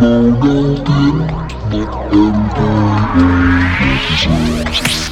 Mongol tiếng Một em tôi ơi Một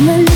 Remember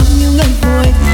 bao nhiêu ngày vui